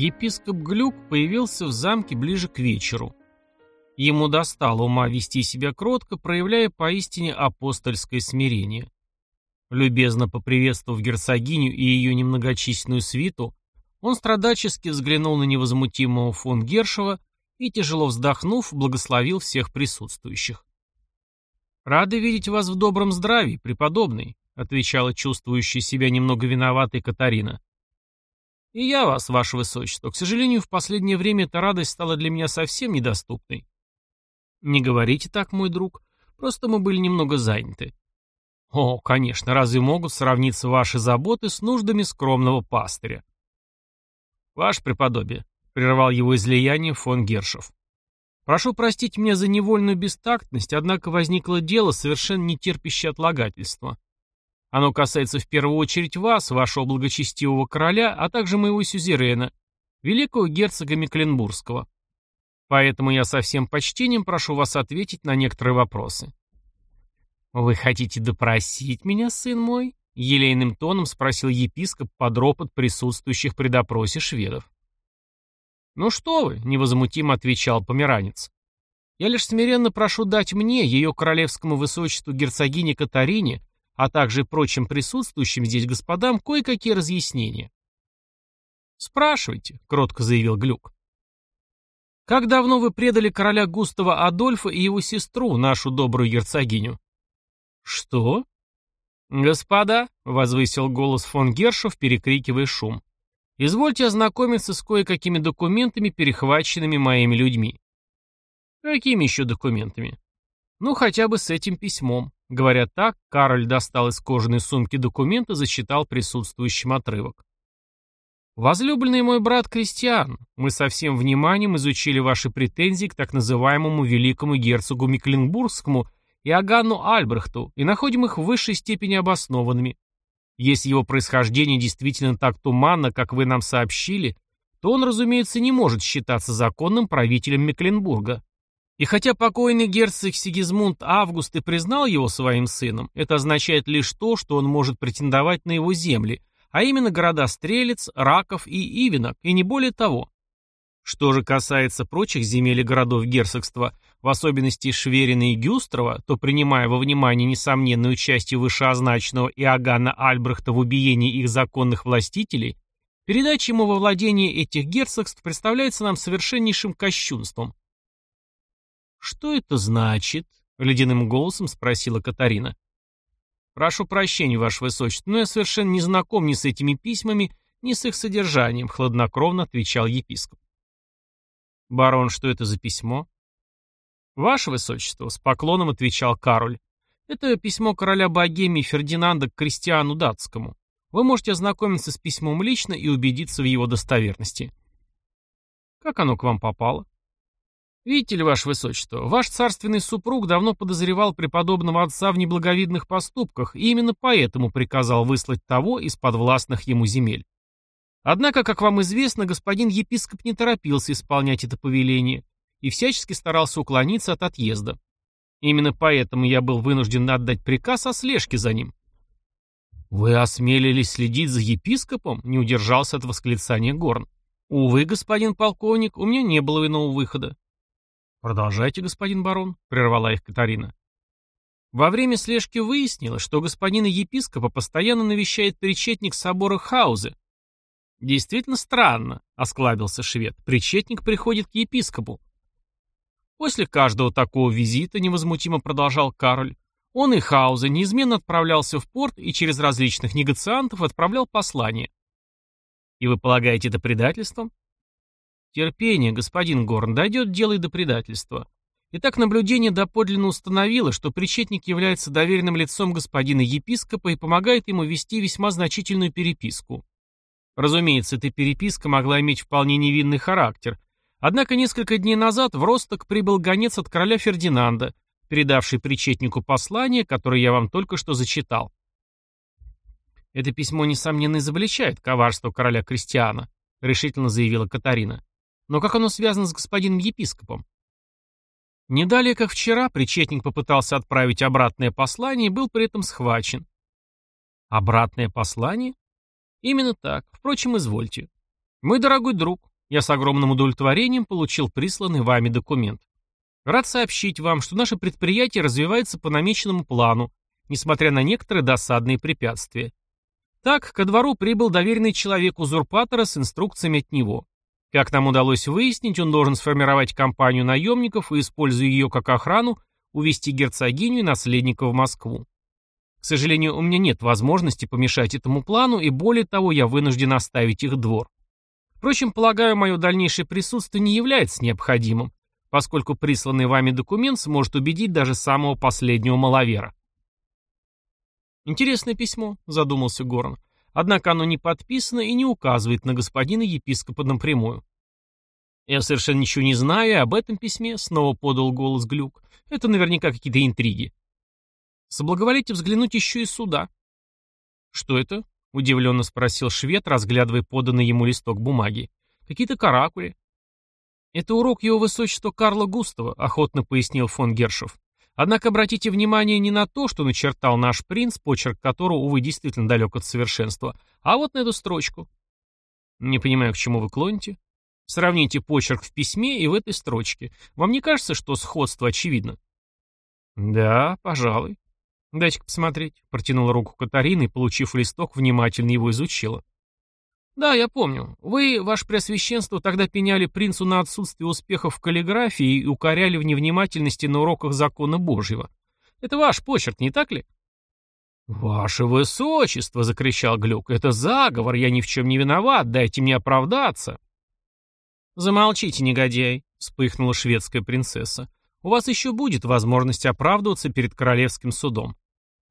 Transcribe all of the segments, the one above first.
епископ Глюк появился в замке ближе к вечеру. Ему достало ума вести себя кротко, проявляя поистине апостольское смирение. Любезно поприветствовав герцогиню и ее немногочисленную свиту, он страдачески взглянул на невозмутимого фон Гершева и, тяжело вздохнув, благословил всех присутствующих. «Рады видеть вас в добром здравии, преподобный», отвечала чувствующая себя немного виноватой Катарина. «И я вас, ваше высочество. К сожалению, в последнее время эта радость стала для меня совсем недоступной». «Не говорите так, мой друг. Просто мы были немного заняты». «О, конечно, разве могут сравниться ваши заботы с нуждами скромного пастыря?» «Ваше преподобие», — прервал его излияние фон Гершев. «Прошу простить меня за невольную бестактность, однако возникло дело, совершенно не терпящее отлагательства. Оно касается в первую очередь вас, вашего благочестивого короля, а также моего сюзерена, великого герцога Мекленбургского. Поэтому я со всем почтением прошу вас ответить на некоторые вопросы. «Вы хотите допросить меня, сын мой?» — елейным тоном спросил епископ под ропот присутствующих при допросе шведов. «Ну что вы», — невозмутимо отвечал померанец. «Я лишь смиренно прошу дать мне, ее королевскому высочеству герцогине Катарине, а также прочим присутствующим здесь господам, кое-какие разъяснения». «Спрашивайте», — кротко заявил Глюк. «Как давно вы предали короля Густава Адольфа и его сестру, нашу добрую герцогиню?» «Что?» «Господа», — возвысил голос фон Гершев, перекрикивая шум, «извольте ознакомиться с кое-какими документами, перехваченными моими людьми». «Какими еще документами?» «Ну, хотя бы с этим письмом». Говоря так, Кароль достал из кожаной сумки документ и зачитал присутствующим отрывок. «Возлюбленный мой брат Кристиан, мы со всем вниманием изучили ваши претензии к так называемому великому герцогу Мекленбургскому Иоганну Альбрехту и находим их в высшей степени обоснованными. Если его происхождение действительно так туманно, как вы нам сообщили, то он, разумеется, не может считаться законным правителем Мекленбурга. И хотя покойный герцог Сигизмунд Август и признал его своим сыном, это означает лишь то, что он может претендовать на его земли, а именно города Стрелец, Раков и Ивенок, и не более того. Что же касается прочих земель и городов герцогства, в особенности Шверина и Гюстрова, то, принимая во внимание несомненное участие вышеозначенного Иоганна Альбрехта в убиении их законных властителей, передача ему во владение этих герцогств представляется нам совершеннейшим кощунством. «Что это значит?» — ледяным голосом спросила Катарина. «Прошу прощения, Ваше Высочество, но я совершенно не знаком ни с этими письмами, ни с их содержанием», — хладнокровно отвечал епископ. «Барон, что это за письмо?» «Ваше Высочество», — с поклоном отвечал Кароль, — «это письмо короля Богемии Фердинанда к Кристиану Датскому. Вы можете ознакомиться с письмом лично и убедиться в его достоверности». «Как оно к вам попало?» «Видите ли, Ваше Высочество, ваш царственный супруг давно подозревал преподобного отца в неблаговидных поступках и именно поэтому приказал выслать того из подвластных ему земель. Однако, как вам известно, господин епископ не торопился исполнять это повеление и всячески старался уклониться от отъезда. Именно поэтому я был вынужден отдать приказ о слежке за ним. «Вы осмелились следить за епископом?» — не удержался от восклицания Горн. «Увы, господин полковник, у меня не было иного выхода». «Продолжайте, господин барон», — прервала их Катарина. Во время слежки выяснилось, что господина епископа постоянно навещает причетник собора Хаузе. «Действительно странно», — осклабился швед. «Причетник приходит к епископу». После каждого такого визита, невозмутимо продолжал Кароль, он и Хаузе неизменно отправлялся в порт и через различных негациантов отправлял послание. И вы полагаете это предательством? Терпение, господин Горн, дойдет дело и до предательства. Итак, наблюдение доподлинно установило, что причетник является доверенным лицом господина епископа и помогает ему вести весьма значительную переписку. Разумеется, эта переписка могла иметь вполне невинный характер, Однако несколько дней назад в Росток прибыл гонец от короля Фердинанда, передавший причетнику послание, которое я вам только что зачитал. «Это письмо, несомненно, изобличает коварство короля Кристиана», — решительно заявила Катарина. «Но как оно связано с господином епископом?» Не далее, как вчера, причетник попытался отправить обратное послание и был при этом схвачен. «Обратное послание?» «Именно так. Впрочем, извольте. Мой дорогой друг, Я с огромным удовлетворением получил присланный вами документ. Рад сообщить вам, что наше предприятие развивается по намеченному плану, несмотря на некоторые досадные препятствия. Так, ко двору прибыл доверенный человек узурпатора с инструкциями от него. Как нам удалось выяснить, он должен сформировать компанию наемников и, используя ее как охрану, увести герцогиню и наследника в Москву. К сожалению, у меня нет возможности помешать этому плану, и более того, я вынужден оставить их двор. Впрочем, полагаю, мое дальнейшее присутствие не является необходимым, поскольку присланный вами документ сможет убедить даже самого последнего маловера. «Интересное письмо», — задумался Горн. «Однако оно не подписано и не указывает на господина епископа напрямую». «Я совершенно ничего не знаю об этом письме», — снова подал голос Глюк. «Это наверняка какие-то интриги». «Соблаговолите взглянуть еще и сюда». «Что это?» — удивленно спросил швед, разглядывая поданный ему листок бумаги. «Какие-то каракули». «Это урок его высочества Карла Густава», — охотно пояснил фон Гершев. Однако обратите внимание не на то, что начертал наш принц, почерк которого, увы, действительно далек от совершенства, а вот на эту строчку. Не понимаю, к чему вы клоните. Сравните почерк в письме и в этой строчке. Вам не кажется, что сходство очевидно? Да, пожалуй. Дайте-ка посмотреть. Протянула руку Катарина и, получив листок, внимательно его изучила. «Да, я помню. Вы, ваше преосвященство, тогда пеняли принцу на отсутствие успехов в каллиграфии и укоряли в невнимательности на уроках закона Божьего. Это ваш почерк, не так ли?» «Ваше высочество!» — закричал Глюк. «Это заговор, я ни в чем не виноват, дайте мне оправдаться!» «Замолчите, негодяй!» — вспыхнула шведская принцесса. «У вас еще будет возможность оправдываться перед королевским судом.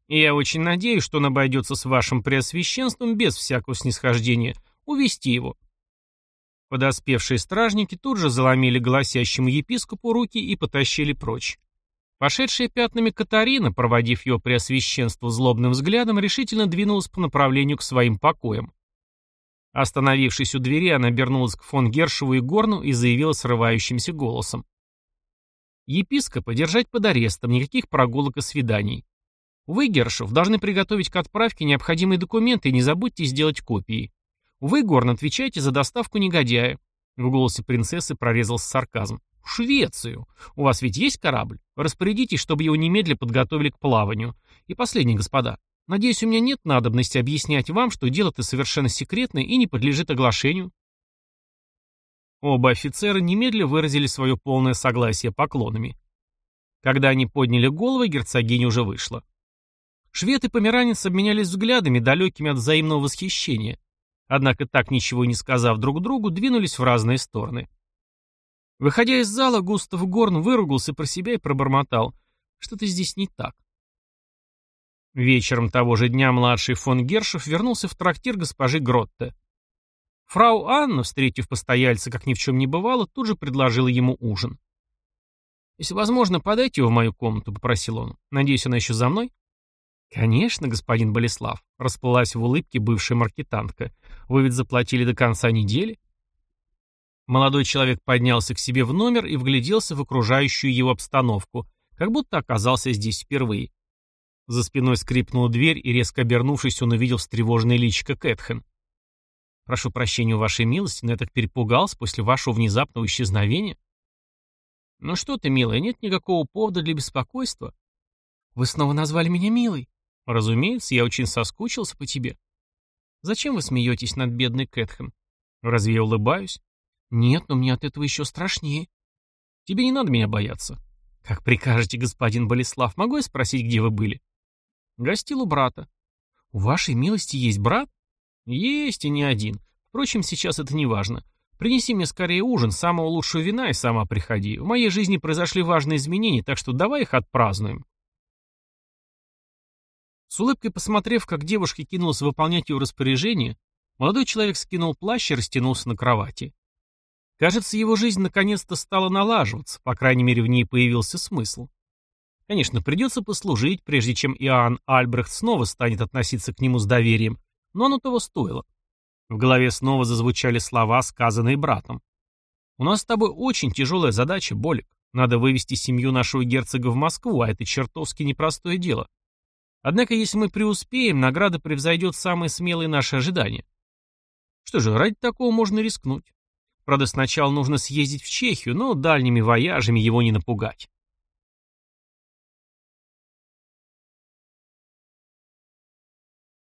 И я очень надеюсь, что он обойдется с вашим преосвященством без всякого снисхождения, Увести его. Подоспевшие стражники тут же заломили голосящему епископу руки и потащили прочь. Пошедшая пятнами Катарина, проводив его преосвященство злобным взглядом, решительно двинулась по направлению к своим покоям. Остановившись у двери, она обернулась к фон Гершеву и Горну и заявила срывающимся голосом. Епископа держать под арестом, никаких прогулок и свиданий. Вы, Гершев, должны приготовить к отправке необходимые документы и не забудьте сделать копии. Вы, Горн, отвечаете за доставку негодяя. В голосе принцессы прорезался сарказм. В Швецию. У вас ведь есть корабль? Распорядитесь, чтобы его немедленно подготовили к плаванию. И последнее, господа. Надеюсь, у меня нет надобности объяснять вам, что дело-то совершенно секретное и не подлежит оглашению. Оба офицера немедленно выразили свое полное согласие поклонами. Когда они подняли головы, герцогиня уже вышла. Швед и померанец обменялись взглядами, далекими от взаимного восхищения. Однако так ничего не сказав друг другу, двинулись в разные стороны. Выходя из зала, Густав Горн выругался про себя и пробормотал. Что-то здесь не так. Вечером того же дня младший фон Гершев вернулся в трактир госпожи Гротте. Фрау Анна, встретив постояльца, как ни в чем не бывало, тут же предложила ему ужин. «Если возможно, подайте его в мою комнату», — попросил он. «Надеюсь, она еще за мной?» «Конечно, господин Болеслав», — расплылась в улыбке бывшая маркетантка. «Вы ведь заплатили до конца недели?» Молодой человек поднялся к себе в номер и вгляделся в окружающую его обстановку, как будто оказался здесь впервые. За спиной скрипнула дверь, и, резко обернувшись, он увидел встревоженное личико Кэтхен. «Прошу прощения вашей милости, но я так перепугался после вашего внезапного исчезновения». «Ну что ты, милая, нет никакого повода для беспокойства». «Вы снова назвали меня милой?» Разумеется, я очень соскучился по тебе. Зачем вы смеетесь над бедной Кэтхэм? Разве я улыбаюсь? Нет, но мне от этого еще страшнее. Тебе не надо меня бояться. Как прикажете, господин Болеслав, могу я спросить, где вы были? Гостил у брата. У вашей милости есть брат? Есть и не один. Впрочем, сейчас это не важно. Принеси мне скорее ужин, самого лучшего вина и сама приходи. В моей жизни произошли важные изменения, так что давай их отпразднуем. С улыбкой посмотрев, как девушка кинулась выполнять ее распоряжение, молодой человек скинул плащ и растянулся на кровати. Кажется, его жизнь наконец-то стала налаживаться, по крайней мере, в ней появился смысл. Конечно, придется послужить, прежде чем Иоанн Альбрехт снова станет относиться к нему с доверием, но оно того стоило. В голове снова зазвучали слова, сказанные братом. «У нас с тобой очень тяжелая задача, Болик. Надо вывести семью нашего герцога в Москву, а это чертовски непростое дело. Однако, если мы преуспеем, награда превзойдет самые смелые наши ожидания. Что же, ради такого можно рискнуть. Правда, сначала нужно съездить в Чехию, но дальними вояжами его не напугать.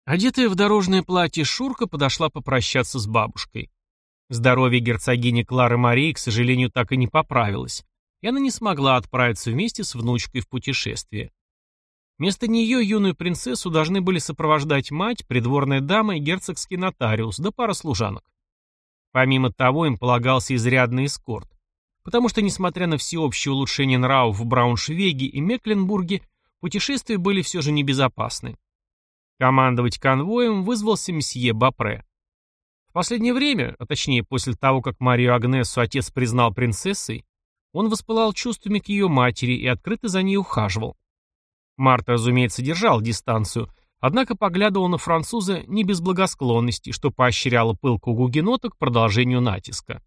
Одетая в дорожное платье Шурка подошла попрощаться с бабушкой. Здоровье герцогини Клары Марии, к сожалению, так и не поправилось, и она не смогла отправиться вместе с внучкой в путешествие. Вместо нее юную принцессу должны были сопровождать мать, придворная дама и герцогский нотариус, да пара служанок. Помимо того, им полагался изрядный эскорт, потому что, несмотря на всеобщее улучшение нравов в Брауншвейге и Мекленбурге, путешествия были все же небезопасны. Командовать конвоем вызвался месье Бапре. В последнее время, а точнее после того, как Марию Агнесу отец признал принцессой, он воспылал чувствами к ее матери и открыто за ней ухаживал. Марта, разумеется, держал дистанцию, однако поглядывал на француза не без благосклонности, что поощряло пылку гугенота к продолжению натиска.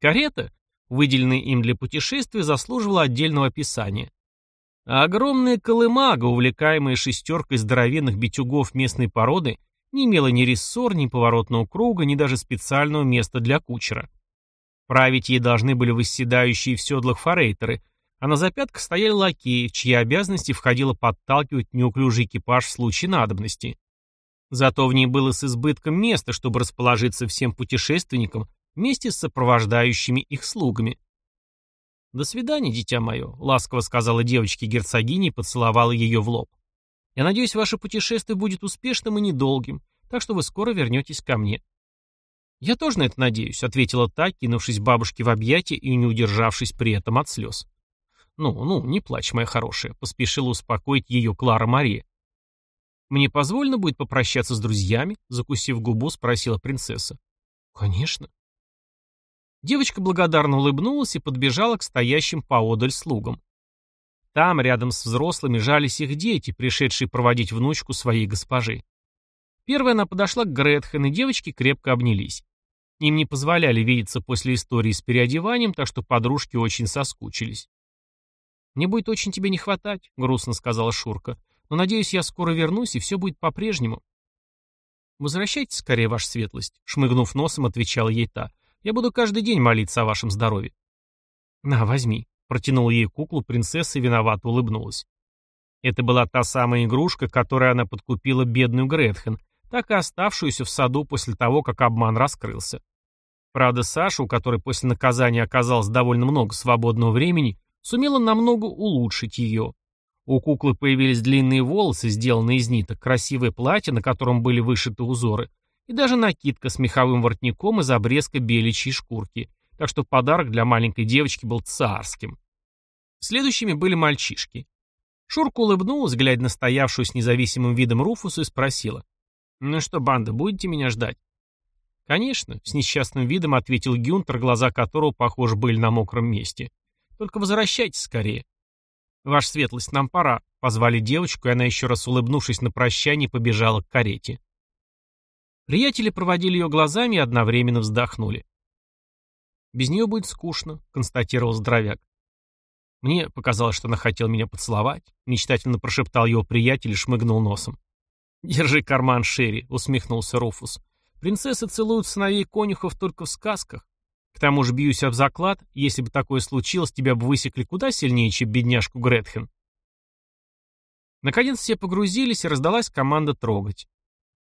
Карета, выделенная им для путешествия, заслуживала отдельного описания. А огромная колымага, увлекаемая шестеркой здоровенных битюгов местной породы, не имела ни рессор, ни поворотного круга, ни даже специального места для кучера. Править ей должны были восседающие в седлах форейтеры, а на запятках стояли лакеи, в чьи обязанности входило подталкивать неуклюжий экипаж в случае надобности. Зато в ней было с избытком места, чтобы расположиться всем путешественникам вместе с сопровождающими их слугами. «До свидания, дитя мое», — ласково сказала девочке герцогине и поцеловала ее в лоб. «Я надеюсь, ваше путешествие будет успешным и недолгим, так что вы скоро вернетесь ко мне». «Я тоже на это надеюсь», — ответила та, кинувшись бабушке в объятия и не удержавшись при этом от слез. «Ну, ну, не плачь, моя хорошая», — поспешила успокоить ее Клара Мария. «Мне позволено будет попрощаться с друзьями?» — закусив губу, спросила принцесса. «Конечно». Девочка благодарно улыбнулась и подбежала к стоящим поодаль слугам. Там, рядом с взрослыми, жались их дети, пришедшие проводить внучку своей госпожи. Первая она подошла к Гретхен, и девочки крепко обнялись. Им не позволяли видеться после истории с переодеванием, так что подружки очень соскучились. «Мне будет очень тебе не хватать», — грустно сказала Шурка. «Но, надеюсь, я скоро вернусь, и все будет по-прежнему». «Возвращайтесь скорее, ваша светлость», — шмыгнув носом, отвечала ей та. «Я буду каждый день молиться о вашем здоровье». «На, возьми», — протянула ей куклу, принцесса и виновато улыбнулась. Это была та самая игрушка, которой она подкупила бедную Гретхен, так и оставшуюся в саду после того, как обман раскрылся. Правда, Саша, у которой после наказания оказалось довольно много свободного времени, сумела намного улучшить ее. У куклы появились длинные волосы, сделанные из ниток, красивое платье, на котором были вышиты узоры, и даже накидка с меховым воротником из обрезка беличьей шкурки, так что подарок для маленькой девочки был царским. Следующими были мальчишки. Шурка улыбнулась, глядя на стоявшую с независимым видом Руфуса, и спросила. «Ну что, банда, будете меня ждать?» «Конечно», — с несчастным видом ответил Гюнтер, глаза которого, похоже, были на мокром месте. Только возвращайтесь скорее. Ваша светлость, нам пора. Позвали девочку, и она еще раз улыбнувшись на прощание, побежала к карете. Приятели проводили ее глазами и одновременно вздохнули. «Без нее будет скучно», — констатировал здоровяк. Мне показалось, что она хотела меня поцеловать. Мечтательно прошептал его приятель и шмыгнул носом. «Держи карман шире», — усмехнулся Руфус. «Принцессы целуют сыновей конюхов только в сказках. К тому же бьюсь об заклад, если бы такое случилось, тебя бы высекли куда сильнее, чем бедняжку Гретхен. Наконец все погрузились, и раздалась команда трогать.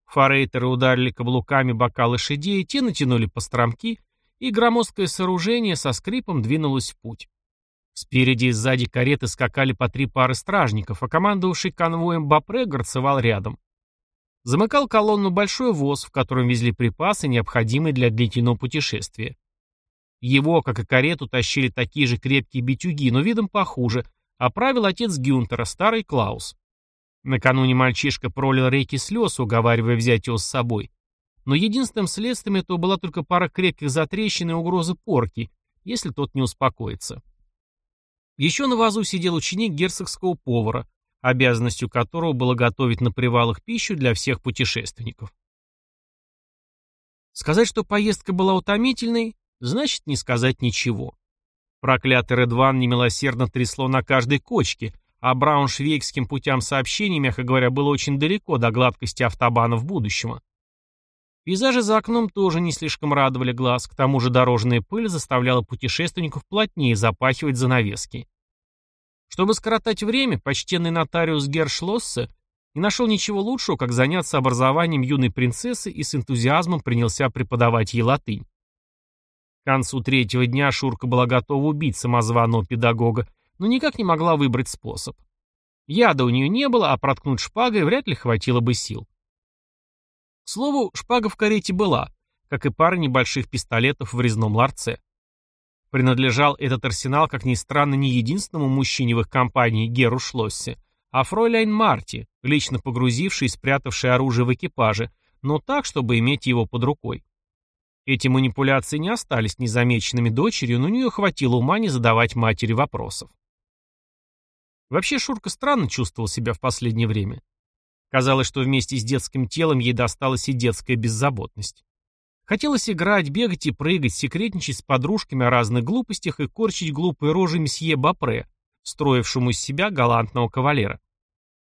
Форейтеры ударили каблуками бока лошадей, те натянули постромки, и громоздкое сооружение со скрипом двинулось в путь. Спереди и сзади кареты скакали по три пары стражников, а командовавший конвоем Бапре горцевал рядом. Замыкал колонну большой воз, в котором везли припасы, необходимые для длительного путешествия. Его, как и карету, тащили такие же крепкие битюги, но видом похуже, а правил отец Гюнтера, старый Клаус. Накануне мальчишка пролил реки слез, уговаривая взять его с собой. Но единственным следствием этого была только пара крепких затрещин и угрозы порки, если тот не успокоится. Еще на вазу сидел ученик герцогского повара, обязанностью которого было готовить на привалах пищу для всех путешественников. Сказать, что поездка была утомительной, значит не сказать ничего. Проклятый Редван немилосердно трясло на каждой кочке, а брауншвейгским путям сообщений, мягко говоря, было очень далеко до гладкости автобанов будущего. Пейзажи за окном тоже не слишком радовали глаз, к тому же дорожная пыль заставляла путешественников плотнее запахивать занавески. Чтобы скоротать время, почтенный нотариус Гершлоссе не нашел ничего лучшего, как заняться образованием юной принцессы и с энтузиазмом принялся преподавать ей латынь. Концу третьего дня Шурка была готова убить самозваного педагога, но никак не могла выбрать способ. Яда у нее не было, а проткнуть шпагой вряд ли хватило бы сил. К слову, шпага в карете была, как и пара небольших пистолетов в резном ларце. Принадлежал этот арсенал, как ни странно, не единственному мужчине в их компании, Геру Шлоссе, а фройляйн Марти, лично погрузивший и спрятавший оружие в экипаже, но так, чтобы иметь его под рукой. Эти манипуляции не остались незамеченными дочерью, но у нее хватило ума не задавать матери вопросов. Вообще Шурка странно чувствовал себя в последнее время. Казалось, что вместе с детским телом ей досталась и детская беззаботность. Хотелось играть, бегать и прыгать, секретничать с подружками о разных глупостях и корчить глупые рожи месье Бапре, строившему из себя галантного кавалера.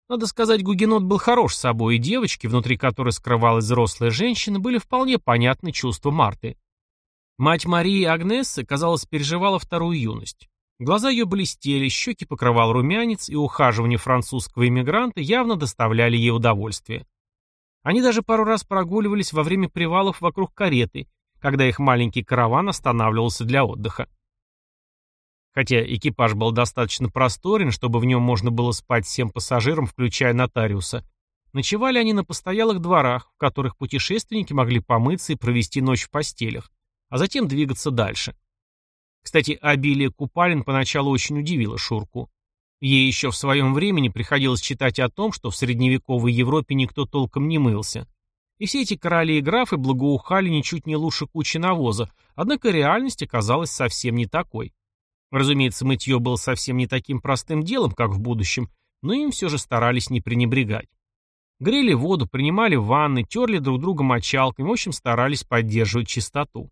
Надо сказать, Гугенот был хорош собой, и девочки, внутри которой скрывалась взрослая женщина, были вполне понятны чувства Марты. Мать Марии Агнессы, казалось, переживала вторую юность. Глаза ее блестели, щеки покрывал румянец, и ухаживание французского иммигранта явно доставляли ей удовольствие. Они даже пару раз прогуливались во время привалов вокруг кареты, когда их маленький караван останавливался для отдыха. Хотя экипаж был достаточно просторен, чтобы в нем можно было спать всем пассажирам, включая нотариуса, ночевали они на постоялых дворах, в которых путешественники могли помыться и провести ночь в постелях, а затем двигаться дальше. Кстати, обилие купалин поначалу очень удивило Шурку. Ей еще в своем времени приходилось читать о том, что в средневековой Европе никто толком не мылся. И все эти короли и графы благоухали ничуть не лучше кучи навоза, однако реальность оказалась совсем не такой. Разумеется, мытье было совсем не таким простым делом, как в будущем, но им все же старались не пренебрегать. Грели воду, принимали ванны, терли друг друга мочалками, в общем, старались поддерживать чистоту.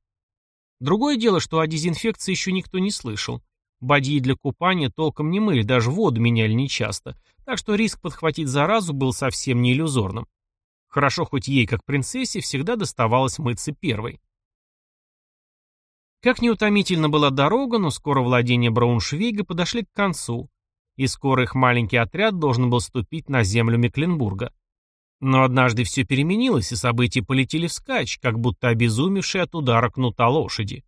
Другое дело, что о дезинфекции еще никто не слышал. Бадьи для купания толком не мыли, даже воду меняли нечасто, так что риск подхватить заразу был совсем не иллюзорным. Хорошо, хоть ей, как принцессе, всегда доставалось мыться первой. Как неутомительно была дорога, но скоро владения Брауншвейга подошли к концу, и скоро их маленький отряд должен был ступить на землю Мекленбурга. Но однажды все переменилось, и события полетели вскачь, как будто обезумевшие от удара кнута лошади.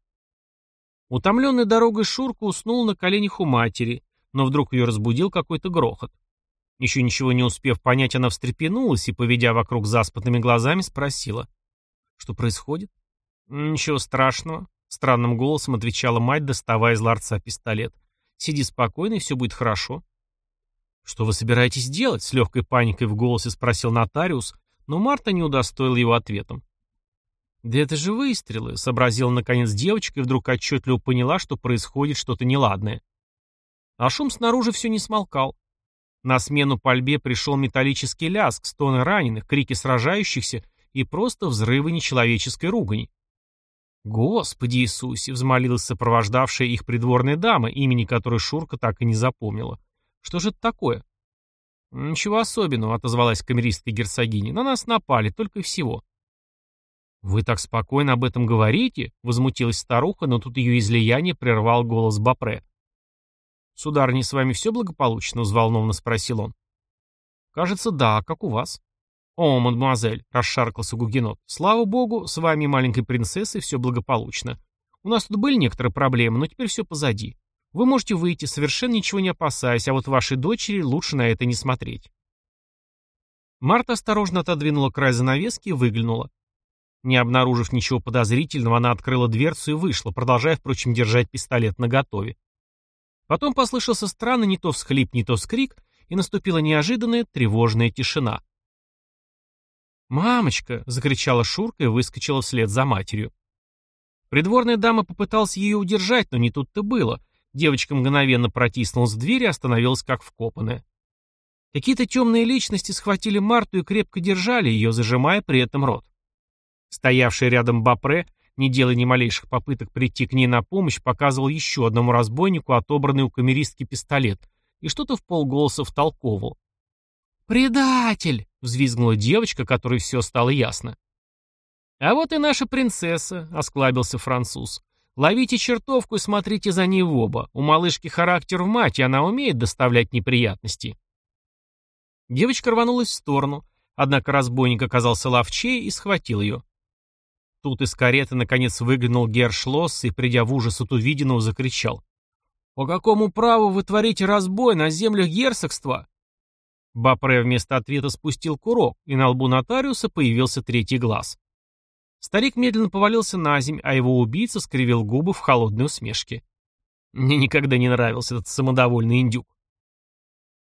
Утомленный дорогой Шурка уснул на коленях у матери, но вдруг ее разбудил какой-то грохот. Еще ничего не успев понять, она встрепенулась и, поведя вокруг заспанными глазами, спросила. «Что происходит?» «Ничего страшного», — странным голосом отвечала мать, доставая из ларца пистолет. «Сиди спокойно, и все будет хорошо». «Что вы собираетесь делать?» — с легкой паникой в голосе спросил нотариус, но Марта не удостоила его ответом. «Да это же выстрелы», — сообразила наконец девочка и вдруг отчетливо поняла, что происходит что-то неладное. А шум снаружи все не смолкал. На смену пальбе пришел металлический лязг, стоны раненых, крики сражающихся и просто взрывы нечеловеческой ругани. «Господи Иисусе!» — взмолилась сопровождавшая их придворная дама, имени которой Шурка так и не запомнила. Что же это такое? Ничего особенного, отозвалась камеристка герцогиня. На нас напали, только и всего. Вы так спокойно об этом говорите? Возмутилась старуха, но тут ее излияние прервал голос Бапре. «Сударыня, с вами все благополучно?» — взволнованно спросил он. «Кажется, да. Как у вас?» «О, мадемуазель», — расшаркался Гугенот. «Слава богу, с вами, маленькой принцессой, все благополучно. У нас тут были некоторые проблемы, но теперь все позади. Вы можете выйти, совершенно ничего не опасаясь, а вот вашей дочери лучше на это не смотреть. Марта осторожно отодвинула край занавески и выглянула. Не обнаружив ничего подозрительного, она открыла дверцу и вышла, продолжая, впрочем, держать пистолет наготове. Потом послышался странный не то всхлип, не то скрик, и наступила неожиданная тревожная тишина. «Мамочка!» — закричала Шурка и выскочила вслед за матерью. Придворная дама попыталась ее удержать, но не тут-то было — Девочка мгновенно протиснулась в дверь и остановилась как вкопанная. Какие-то темные личности схватили Марту и крепко держали ее, зажимая при этом рот. Стоявший рядом Бапре, не делая ни малейших попыток прийти к ней на помощь, показывал еще одному разбойнику отобранный у камеристки пистолет и что-то в полголоса втолковывал. «Предатель!» — взвизгнула девочка, которой все стало ясно. «А вот и наша принцесса», — осклабился француз. «Ловите чертовку и смотрите за ней в оба. У малышки характер в мать, и она умеет доставлять неприятности». Девочка рванулась в сторону, однако разбойник оказался ловчее и схватил ее. Тут из кареты наконец выглянул Гершлосс и, придя в ужас от увиденного, закричал. «По какому праву вы творите разбой на землях герцогства?» Бапре вместо ответа спустил курок, и на лбу нотариуса появился третий глаз. Старик медленно повалился на земь, а его убийца скривил губы в холодной усмешке. Мне никогда не нравился этот самодовольный индюк.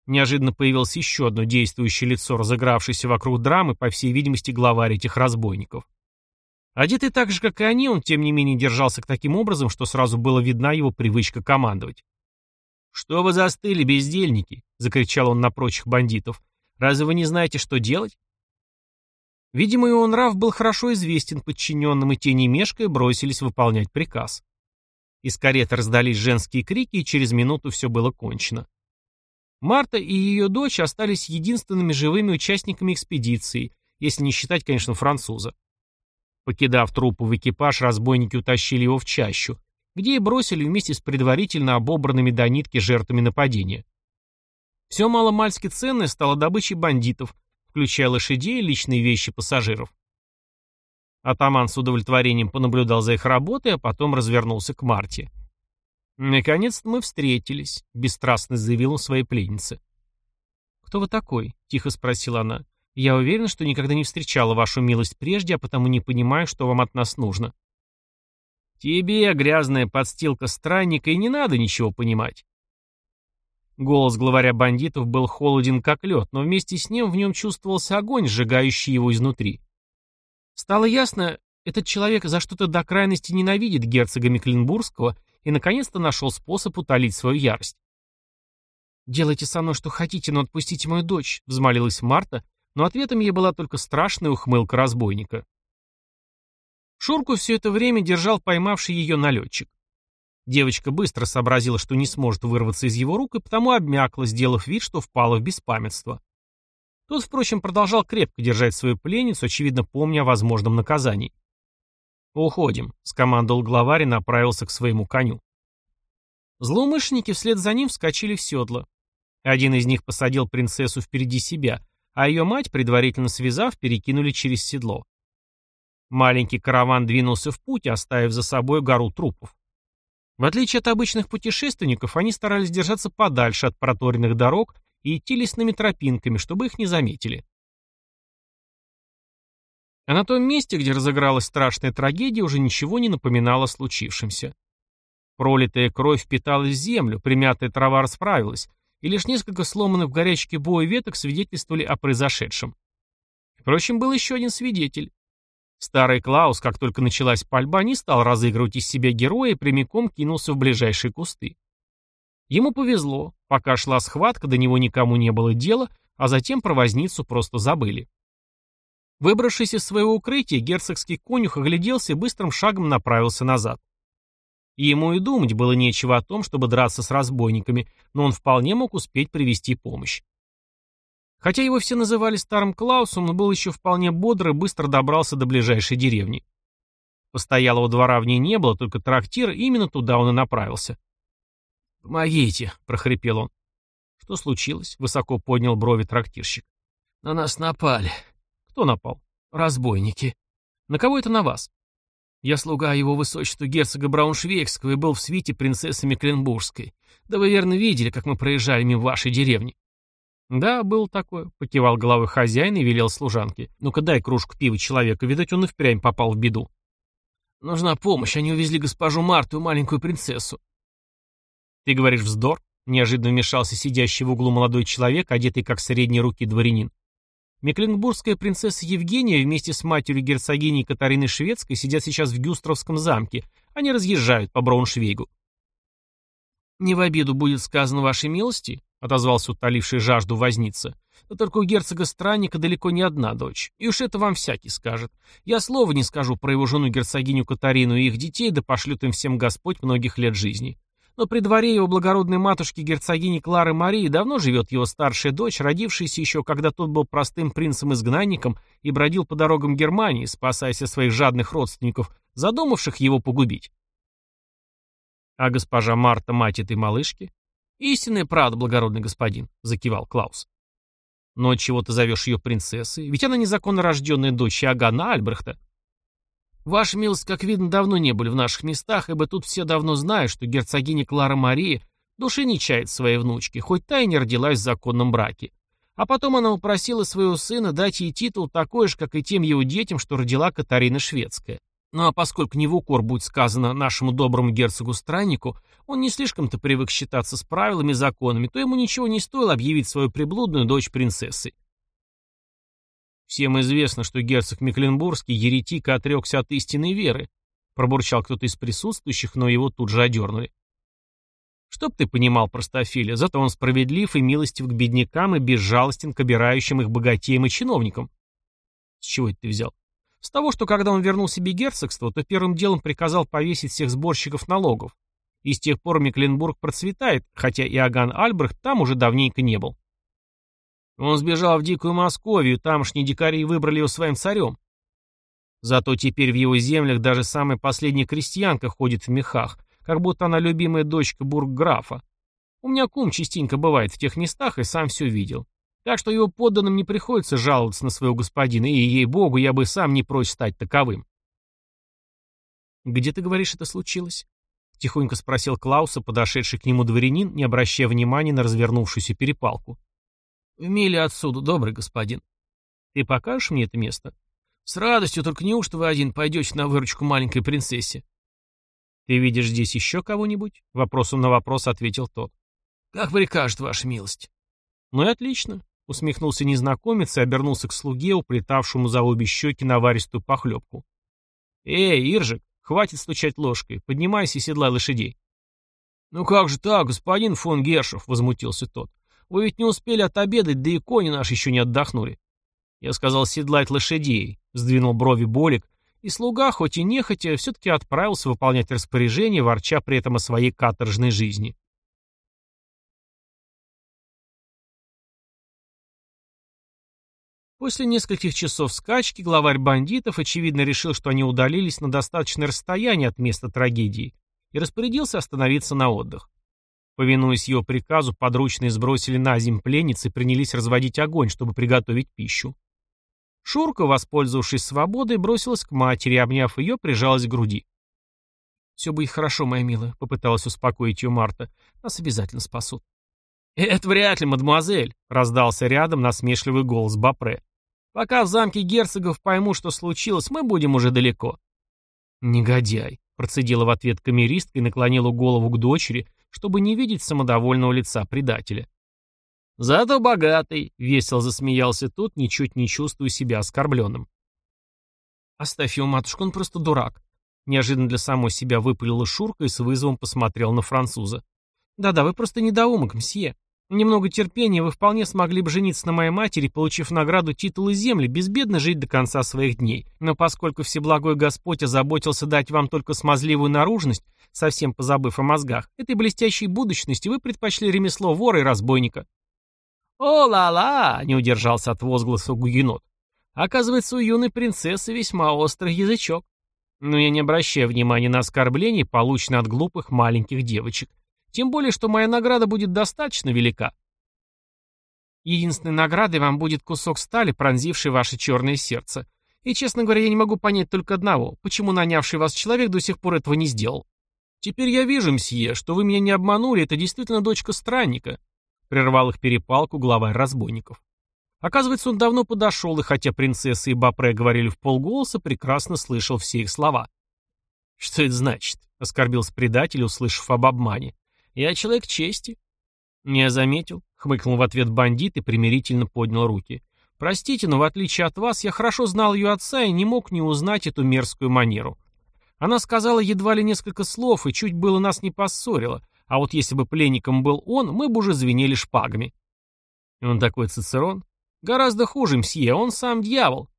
Неожиданно появилось еще одно действующее лицо, разыгравшееся вокруг драмы, по всей видимости, главарь этих разбойников. Одетый так же, как и они, он, тем не менее, держался к таким образом, что сразу было видна его привычка командовать. «Что вы застыли, бездельники?» — закричал он на прочих бандитов. «Разве вы не знаете, что делать?» Видимо, его нрав был хорошо известен подчиненным, и те не мешкая бросились выполнять приказ. Из кареты раздались женские крики, и через минуту все было кончено. Марта и ее дочь остались единственными живыми участниками экспедиции, если не считать, конечно, француза. Покидав трупу в экипаж, разбойники утащили его в чащу, где и бросили вместе с предварительно обобранными до нитки жертвами нападения. Все маломальски ценное стало добычей бандитов, включая лошадей и личные вещи пассажиров. Атаман с удовлетворением понаблюдал за их работой, а потом развернулся к Марте. «Наконец-то мы встретились», — бесстрастно заявил он своей пленнице. «Кто вы такой?» — тихо спросила она. «Я уверена, что никогда не встречала вашу милость прежде, а потому не понимаю, что вам от нас нужно». «Тебе, грязная подстилка странника, и не надо ничего понимать». Голос главаря бандитов был холоден, как лед, но вместе с ним в нем чувствовался огонь, сжигающий его изнутри. Стало ясно, этот человек за что-то до крайности ненавидит герцога Мекленбургского и наконец-то нашел способ утолить свою ярость. «Делайте со мной что хотите, но отпустите мою дочь», — взмолилась Марта, но ответом ей была только страшная ухмылка разбойника. Шурку все это время держал поймавший ее налетчик. Девочка быстро сообразила, что не сможет вырваться из его рук, и потому обмякла, сделав вид, что впала в беспамятство. Тот, впрочем, продолжал крепко держать свою пленницу, очевидно помня о возможном наказании. «Уходим», — скомандовал главарь и направился к своему коню. Злоумышленники вслед за ним вскочили в седло. Один из них посадил принцессу впереди себя, а ее мать, предварительно связав, перекинули через седло. Маленький караван двинулся в путь, оставив за собой гору трупов. В отличие от обычных путешественников, они старались держаться подальше от проторенных дорог и идти лесными тропинками, чтобы их не заметили. А на том месте, где разыгралась страшная трагедия, уже ничего не напоминало случившемся. Пролитая кровь впиталась в землю, примятая трава расправилась, и лишь несколько сломанных в горячке боя веток свидетельствовали о произошедшем. Впрочем, был еще один свидетель. Старый Клаус, как только началась пальба, не стал разыгрывать из себя героя и прямиком кинулся в ближайшие кусты. Ему повезло, пока шла схватка, до него никому не было дела, а затем про возницу просто забыли. Выбравшись из своего укрытия, герцогский конюх огляделся и быстрым шагом направился назад. ему и думать было нечего о том, чтобы драться с разбойниками, но он вполне мог успеть привести помощь. Хотя его все называли Старым Клаусом, он был еще вполне бодр и быстро добрался до ближайшей деревни. Постоялого двора в ней не было, только трактир, именно туда он и направился. «Помогите», — прохрипел он. «Что случилось?» — высоко поднял брови трактирщик. «На нас напали», кто напал? Разбойники. На кого это на вас? Я слуга его высочества герцога Брауншвейгского и был в свите принцессы Мекленбургской. Да вы верно видели, как мы проезжали мимо вашей деревни. Да, был такое, покивал головой хозяин и велел служанке. Ну-ка дай кружку пива человека, видать, он и впрямь попал в беду. Нужна помощь, они увезли госпожу Марту и маленькую принцессу. Ты говоришь вздор? Неожиданно вмешался сидящий в углу молодой человек, одетый как средней руки дворянин. Мекленбургская принцесса Евгения вместе с матерью герцогиней Катариной Шведской сидят сейчас в Гюстровском замке. Они разъезжают по Брауншвейгу. «Не в обиду будет сказано вашей милости», — отозвался утоливший жажду возница. «Но только у герцога Странника далеко не одна дочь. И уж это вам всякий скажет. Я слова не скажу про его жену герцогиню Катарину и их детей, да пошлет им всем Господь многих лет жизни. но при дворе его благородной матушки герцогини Клары Марии давно живет его старшая дочь, родившаяся еще, когда тот был простым принцем-изгнанником и бродил по дорогам Германии, спасаясь от своих жадных родственников, задумавших его погубить. А госпожа Марта, мать этой малышки? Истинная правда, благородный господин, закивал Клаус. Но чего ты зовешь ее принцессой? Ведь она незаконно рожденная дочь Иоганна Альбрехта. Ваша милость, как видно, давно не были в наших местах, ибо тут все давно знают, что герцогиня Клара Мария души не чает своей внучке, хоть та и не родилась в законном браке. А потом она упросила своего сына дать ей титул такой же, как и тем его детям, что родила Катарина Шведская. Ну а поскольку не в укор будет сказано нашему доброму герцогу-страннику, он не слишком-то привык считаться с правилами и законами, то ему ничего не стоило объявить свою приблудную дочь принцессой. Всем известно, что герцог Мекленбургский еретик отрекся от истинной веры, пробурчал кто-то из присутствующих, но его тут же одернули. Чтоб ты понимал, простофиля, зато он справедлив и милостив к беднякам и безжалостен к обирающим их богатеям и чиновникам. С чего это ты взял? С того, что когда он вернул себе герцогство, то первым делом приказал повесить всех сборщиков налогов. И с тех пор Мекленбург процветает, хотя Иоганн Альбрехт там уже давненько не был. Он сбежал в Дикую Московию, тамошние дикари выбрали его своим царем. Зато теперь в его землях даже самая последняя крестьянка ходит в мехах, как будто она любимая дочка бургграфа. У меня кум частенько бывает в тех местах и сам все видел. Так что его подданным не приходится жаловаться на своего господина, и, ей-богу, я бы сам не прочь стать таковым. «Где, ты говоришь, это случилось?» — тихонько спросил Клауса, подошедший к нему дворянин, не обращая внимания на развернувшуюся перепалку. В миле отсюда, добрый господин. Ты покажешь мне это место? С радостью, только неужто вы один пойдете на выручку маленькой принцессе? Ты видишь здесь еще кого-нибудь? Вопросом на вопрос ответил тот. Как прикажет, ваша милость. Ну и отлично. Усмехнулся незнакомец и обернулся к слуге, уплетавшему за обе щеки наваристую похлебку. «Эй, Иржик, хватит стучать ложкой, поднимайся и седлай лошадей». «Ну как же так, господин фон Гершев?» — возмутился тот. Вы ведь не успели отобедать, да и кони наши еще не отдохнули. Я сказал седлать лошадей, сдвинул брови Болик, и слуга, хоть и нехотя, все-таки отправился выполнять распоряжение, ворча при этом о своей каторжной жизни. После нескольких часов скачки главарь бандитов, очевидно, решил, что они удалились на достаточное расстояние от места трагедии, и распорядился остановиться на отдых. Повинуясь его приказу, подручные сбросили на земь пленниц и принялись разводить огонь, чтобы приготовить пищу. Шурка, воспользовавшись свободой, бросилась к матери, обняв ее, прижалась к груди. «Все будет хорошо, моя милая», — попыталась успокоить ее Марта. «Нас обязательно спасут». «Это вряд ли, мадемуазель», — раздался рядом насмешливый голос Бапре. «Пока в замке герцогов пойму, что случилось, мы будем уже далеко». «Негодяй», — процедила в ответ камеристка и наклонила голову к дочери, чтобы не видеть самодовольного лица предателя. «Зато богатый», — весело засмеялся тот, ничуть не чувствуя себя оскорбленным. «Оставь его, матушка, он просто дурак», — неожиданно для самой себя выпалила Шурка и с вызовом посмотрел на француза. «Да-да, вы просто недоумок, мсье. Немного терпения, вы вполне смогли бы жениться на моей матери, получив награду титула земли, безбедно жить до конца своих дней. Но поскольку Всеблагой Господь озаботился дать вам только смазливую наружность, совсем позабыв о мозгах, этой блестящей будущности вы предпочли ремесло вора и разбойника. «О-ла-ла!» — не удержался от возгласа Гугенот. «Оказывается, у юной принцессы весьма острый язычок. Но я не обращаю внимания на оскорбления, полученные от глупых маленьких девочек. Тем более, что моя награда будет достаточно велика. Единственной наградой вам будет кусок стали, пронзивший ваше черное сердце. И, честно говоря, я не могу понять только одного, почему нанявший вас человек до сих пор этого не сделал. Теперь я вижу, мсье, что вы меня не обманули, это действительно дочка странника. Прервал их перепалку главарь разбойников. Оказывается, он давно подошел, и хотя принцесса и Бапре говорили в полголоса, прекрасно слышал все их слова. «Что это значит?» — оскорбился предатель, услышав об обмане. Я человек чести. Не заметил, хмыкнул в ответ бандит и примирительно поднял руки. Простите, но в отличие от вас, я хорошо знал ее отца и не мог не узнать эту мерзкую манеру. Она сказала едва ли несколько слов и чуть было нас не поссорила, а вот если бы пленником был он, мы бы уже звенели шпагами. Он такой Цицерон? Гораздо хуже, мсье, он сам дьявол.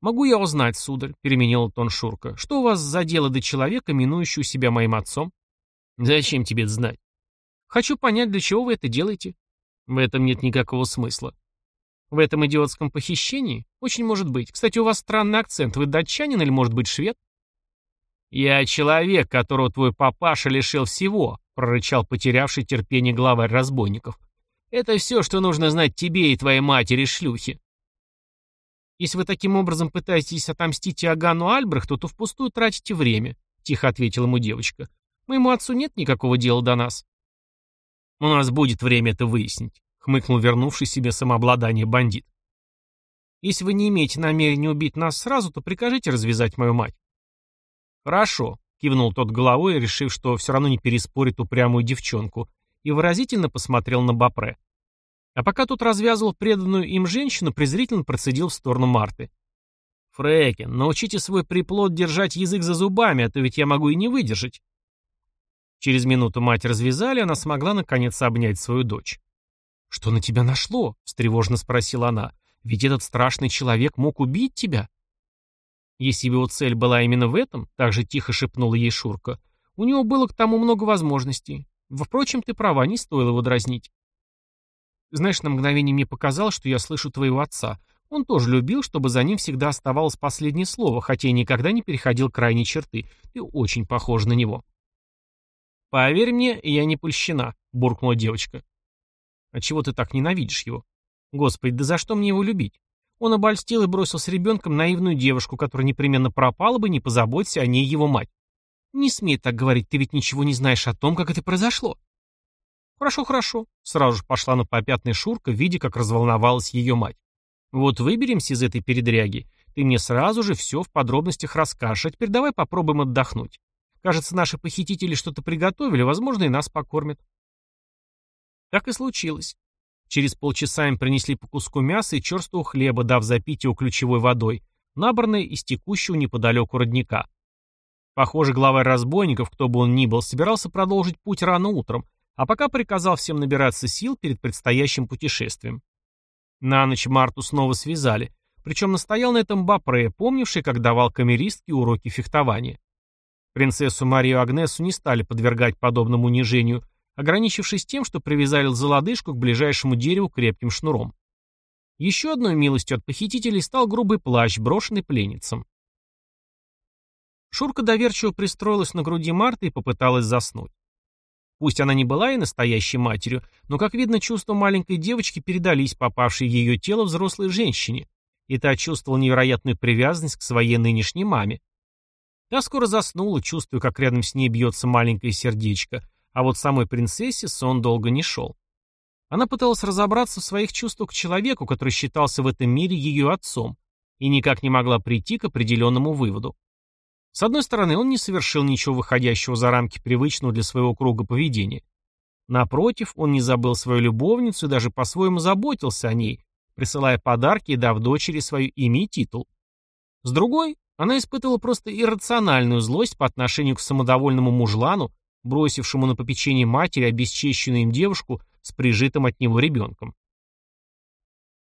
Могу я узнать, сударь, переменил тон Шурка, что у вас за дело до человека, минующего себя моим отцом? Зачем тебе это знать? Хочу понять, для чего вы это делаете. В этом нет никакого смысла. В этом идиотском похищении? Очень может быть. Кстати, у вас странный акцент. Вы датчанин или, может быть, швед? Я человек, которого твой папаша лишил всего, прорычал потерявший терпение главарь разбойников. Это все, что нужно знать тебе и твоей матери-шлюхи. Если вы таким образом пытаетесь отомстить Иоганну Альбрехту, то впустую тратите время, тихо ответила ему девочка. Моему отцу нет никакого дела до нас. У нас будет время это выяснить, хмыкнул вернувший себе самообладание бандит. Если вы не имеете намерения убить нас сразу, то прикажите развязать мою мать. Хорошо, кивнул тот головой, решив, что все равно не переспорит упрямую девчонку, и выразительно посмотрел на Бапре. А пока тот развязывал преданную им женщину, презрительно процедил в сторону Марты. «Фрэкин, научите свой приплод держать язык за зубами, а то ведь я могу и не выдержать». Через минуту мать развязали, она смогла наконец обнять свою дочь. «Что на тебя нашло?» — встревожно спросила она. «Ведь этот страшный человек мог убить тебя». Если бы его цель была именно в этом, так же тихо шепнула ей Шурка, у него было к тому много возможностей. Впрочем, ты права, не стоило его дразнить. Знаешь, на мгновение мне показалось, что я слышу твоего отца. Он тоже любил, чтобы за ним всегда оставалось последнее слово, хотя и никогда не переходил крайней черты. Ты очень похож на него. «Поверь мне, я не польщена», — буркнула девочка. «А чего ты так ненавидишь его? Господи, да за что мне его любить? Он обольстил и бросил с ребенком наивную девушку, которая непременно пропала бы, не позаботься о ней его мать. Не смей так говорить, ты ведь ничего не знаешь о том, как это произошло. Хорошо, хорошо. Сразу же пошла на попятный Шурка, видя, как разволновалась ее мать. Вот выберемся из этой передряги. Ты мне сразу же все в подробностях расскажешь, а теперь давай попробуем отдохнуть. Кажется, наши похитители что-то приготовили, возможно, и нас покормят. Так и случилось. Через полчаса им принесли по куску мяса и черстого хлеба, дав запить его ключевой водой, набранной из текущего неподалеку родника. Похоже, главарь разбойников, кто бы он ни был, собирался продолжить путь рано утром, а пока приказал всем набираться сил перед предстоящим путешествием. На ночь Марту снова связали, причем настоял на этом Бапре, помнивший, как давал камеристке уроки фехтования. Принцессу Марию Агнесу не стали подвергать подобному унижению, ограничившись тем, что привязали за лодыжку к ближайшему дереву крепким шнуром. Еще одной милостью от похитителей стал грубый плащ, брошенный пленницам. Шурка доверчиво пристроилась на груди Марты и попыталась заснуть. Пусть она не была и настоящей матерью, но, как видно, чувства маленькой девочки передались попавшей в ее тело взрослой женщине, и та чувствовала невероятную привязанность к своей нынешней маме. Та скоро заснула, чувствуя, как рядом с ней бьется маленькое сердечко, а вот самой принцессе сон долго не шел. Она пыталась разобраться в своих чувствах к человеку, который считался в этом мире ее отцом, и никак не могла прийти к определенному выводу. С одной стороны, он не совершил ничего выходящего за рамки привычного для своего круга поведения. Напротив, он не забыл свою любовницу и даже по-своему заботился о ней, присылая подарки и дав дочери свое имя и титул. С другой, она испытывала просто иррациональную злость по отношению к самодовольному мужлану, бросившему на попечение матери обесчещенную им девушку с прижитым от него ребенком.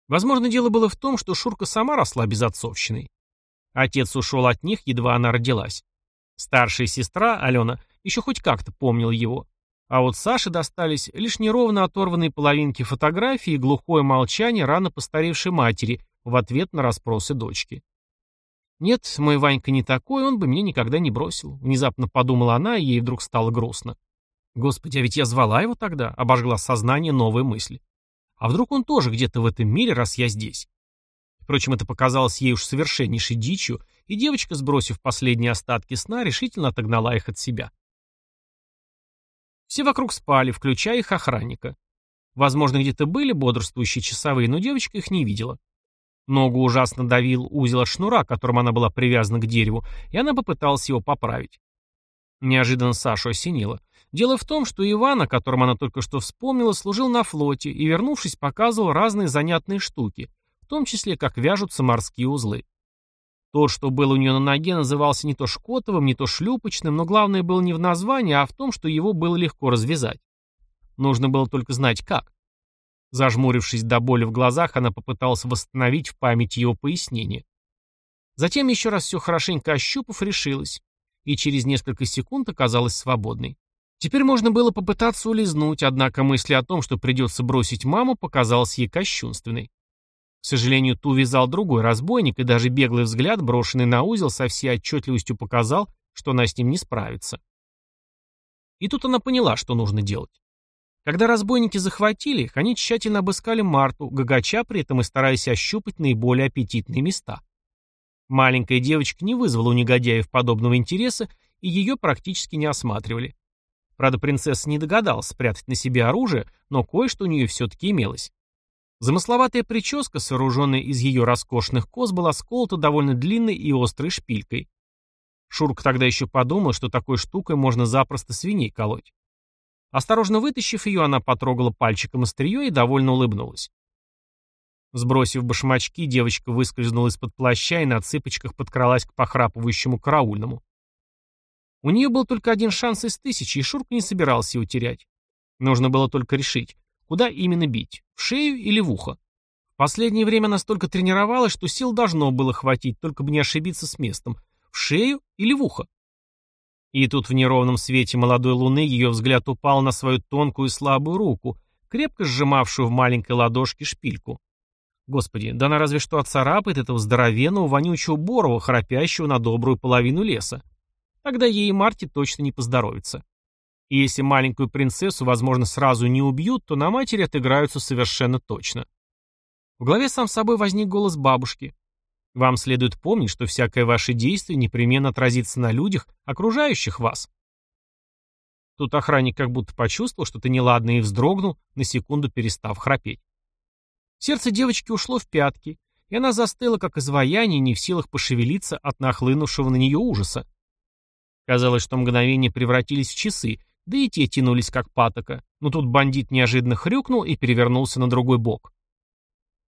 Возможно, дело было в том, что Шурка сама росла безотцовщиной. Отец ушел от них, едва она родилась. Старшая сестра, Алена, еще хоть как-то помнила его. А вот Саше достались лишь неровно оторванные половинки фотографии и глухое молчание рано постаревшей матери в ответ на расспросы дочки. «Нет, мой Ванька не такой, он бы меня никогда не бросил», — внезапно подумала она, и ей вдруг стало грустно. «Господи, а ведь я звала его тогда», — обожгла сознание новой мысли. «А вдруг он тоже где-то в этом мире, раз я здесь?» Впрочем, это показалось ей уж совершеннейшей дичью, и девочка, сбросив последние остатки сна, решительно отогнала их от себя. Все вокруг спали, включая их охранника. Возможно, где-то были бодрствующие часовые, но девочка их не видела. Ногу ужасно давил узел шнура, которым она была привязана к дереву, и она попыталась его поправить. Неожиданно Сашу осенило. Дело в том, что Иван, о котором она только что вспомнила, служил на флоте и, вернувшись, показывал разные занятные штуки, в том числе, как вяжутся морские узлы. Тот, что был у нее на ноге, назывался не то шкотовым, не то шлюпочным, но главное было не в названии, а в том, что его было легко развязать. Нужно было только знать как. Зажмурившись до боли в глазах, она попыталась восстановить в памяти его пояснение. Затем, еще раз все хорошенько ощупав, решилась, и через несколько секунд оказалась свободной. Теперь можно было попытаться улизнуть, однако мысль о том, что придется бросить маму, показалась ей кощунственной. К сожалению, ту вязал другой разбойник, и даже беглый взгляд, брошенный на узел, со всей отчетливостью показал, что она с ним не справится. И тут она поняла, что нужно делать. Когда разбойники захватили их, они тщательно обыскали Марту, гагача при этом и стараясь ощупать наиболее аппетитные места. Маленькая девочка не вызвала у негодяев подобного интереса, и ее практически не осматривали. Правда, принцесса не догадалась спрятать на себе оружие, но кое-что у нее все-таки имелось. Замысловатая прическа, сооруженная из ее роскошных кос, была сколота довольно длинной и острой шпилькой. Шурка тогда еще подумал, что такой штукой можно запросто свиней колоть. Осторожно вытащив ее, она потрогала пальчиком острие и довольно улыбнулась. Сбросив башмачки, девочка выскользнула из-под плаща и на цыпочках подкралась к похрапывающему караульному. У нее был только один шанс из тысячи, и Шурка не собирался его терять. Нужно было только решить, куда именно бить, в шею или в ухо. В последнее время настолько тренировалась, что сил должно было хватить, только бы не ошибиться с местом, в шею или в ухо. И тут в неровном свете молодой луны ее взгляд упал на свою тонкую и слабую руку, крепко сжимавшую в маленькой ладошке шпильку. Господи, да она разве что отцарапает этого здоровенного вонючего Борова, храпящего на добрую половину леса. Тогда ей и Марте точно не поздоровится. И если маленькую принцессу, возможно, сразу не убьют, то на матери отыграются совершенно точно. В голове сам собой возник голос бабушки. Вам следует помнить, что всякое ваше действие непременно отразится на людях, окружающих вас. Тут охранник как будто почувствовал что-то неладное и вздрогнул, на секунду перестав храпеть. Сердце девочки ушло в пятки, и она застыла, как изваяние, не в силах пошевелиться от нахлынувшего на нее ужаса. Казалось, что мгновения превратились в часы, да и те тянулись как патока, но тут бандит неожиданно хрюкнул и перевернулся на другой бок.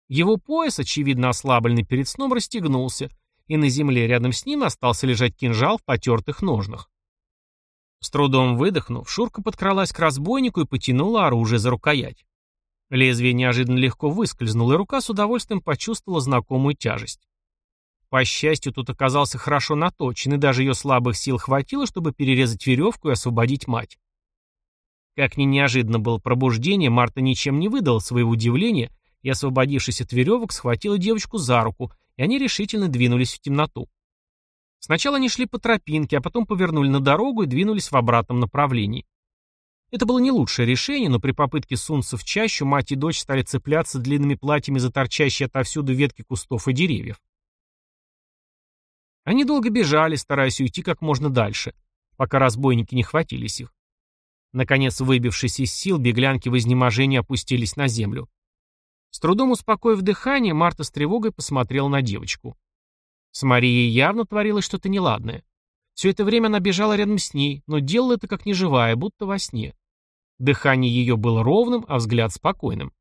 Его пояс, очевидно ослабленный перед сном, расстегнулся, и на земле рядом с ним остался лежать кинжал в потертых ножнах. С трудом выдохнув, Шурка подкралась к разбойнику и потянула оружие за рукоять. Лезвие неожиданно легко выскользнуло, и рука с удовольствием почувствовала знакомую тяжесть. По счастью, тут оказался хорошо наточен, и даже ее слабых сил хватило, чтобы перерезать веревку и освободить мать. Как ни неожиданно было пробуждение, Марта ничем не выдала своего удивления и, освободившись от веревок, схватила девочку за руку, и они решительно двинулись в темноту. Сначала они шли по тропинке, а потом повернули на дорогу и двинулись в обратном направлении. Это было не лучшее решение, но при попытке сунуться в чащу мать и дочь стали цепляться длинными платьями за торчащие отовсюду ветки кустов и деревьев. Они долго бежали, стараясь уйти как можно дальше, пока разбойники не хватились их. Наконец, выбившись из сил, беглянки в изнеможении опустились на землю. С трудом успокоив дыхание, Марта с тревогой посмотрела на девочку. С Марией явно творилось что-то неладное. Все это время она бежала рядом с ней, но делала это как неживая, будто во сне. Дыхание ее было ровным, а взгляд спокойным.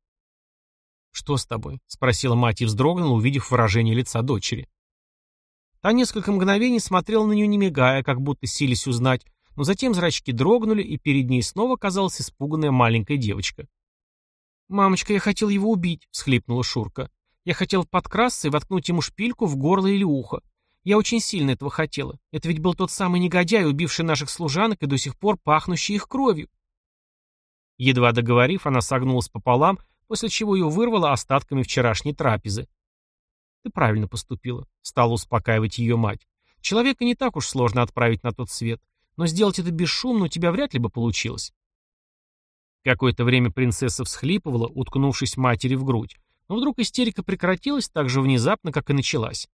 «Что с тобой?» — спросила мать и вздрогнула, увидев выражение лица дочери. Та несколько мгновений смотрела на нее не мигая, как будто сились узнать, но затем зрачки дрогнули, и перед ней снова оказалась испуганная маленькая девочка. «Мамочка, я хотел его убить», — всхлипнула Шурка. «Я хотел подкрасться и воткнуть ему шпильку в горло или ухо. Я очень сильно этого хотела. Это ведь был тот самый негодяй, убивший наших служанок и до сих пор пахнущий их кровью. Едва договорив, она согнулась пополам, после чего ее вырвало остатками вчерашней трапезы. «Ты правильно поступила», — стала успокаивать ее мать. «Человека не так уж сложно отправить на тот свет, но сделать это бесшумно у тебя вряд ли бы получилось». Какое-то время принцесса всхлипывала, уткнувшись матери в грудь, но вдруг истерика прекратилась так же внезапно, как и началась.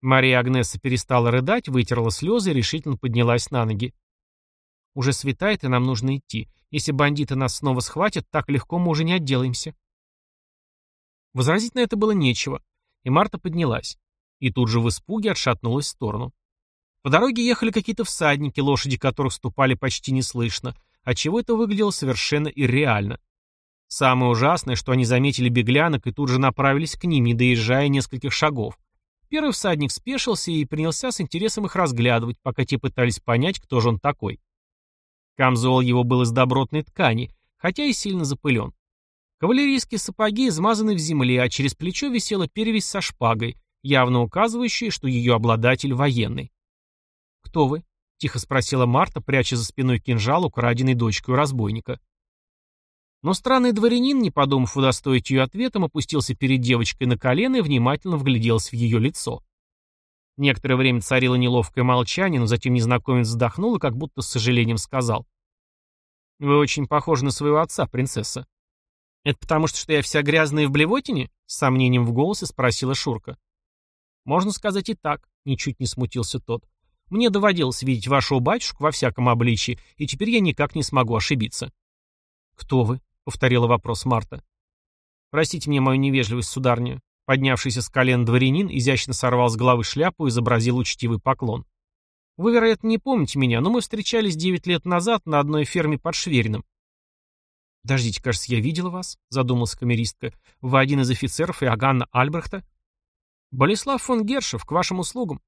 Мария Агнеса перестала рыдать, вытерла слезы и решительно поднялась на ноги. «Уже светает, и нам нужно идти. Если бандиты нас снова схватят, так легко мы уже не отделаемся». Возразить на это было нечего, и Марта поднялась. И тут же в испуге отшатнулась в сторону. По дороге ехали какие-то всадники, лошади которых ступали почти неслышно, отчего это выглядело совершенно ирреально. Самое ужасное, что они заметили беглянок и тут же направились к ним, не доезжая нескольких шагов. Первый всадник спешился и принялся с интересом их разглядывать, пока те пытались понять, кто же он такой. Камзол его был из добротной ткани, хотя и сильно запылен. Кавалерийские сапоги измазаны в земле, а через плечо висела перевязь со шпагой, явно указывающая, что ее обладатель военный. «Кто вы?» — тихо спросила Марта, пряча за спиной кинжал, украденный дочкой у разбойника. Но странный дворянин, не подумав удостоить ее ответом, опустился перед девочкой на колено и внимательно вгляделся в ее лицо. Некоторое время царило неловкое молчание, но затем незнакомец вздохнул и как будто с сожалением сказал. «Вы очень похожи на своего отца, принцесса». «Это потому, что я вся грязная в блевотине?» — с сомнением в голосе спросила Шурка. «Можно сказать и так», — ничуть не смутился тот. «Мне доводилось видеть вашего батюшку во всяком обличии, и теперь я никак не смогу ошибиться». «Кто вы?» — повторила вопрос Марта. «Простите мне мою невежливость, сударня». Поднявшийся с колен дворянин изящно сорвал с головы шляпу и изобразил учтивый поклон. «Вы, вероятно, не помните меня, но мы встречались девять лет назад на одной ферме под Шверином. «Подождите, кажется, я видела вас», — задумалась камеристка. «Вы один из офицеров Иоганна Альбрехта?» «Болеслав фон Гершев, к вашим услугам».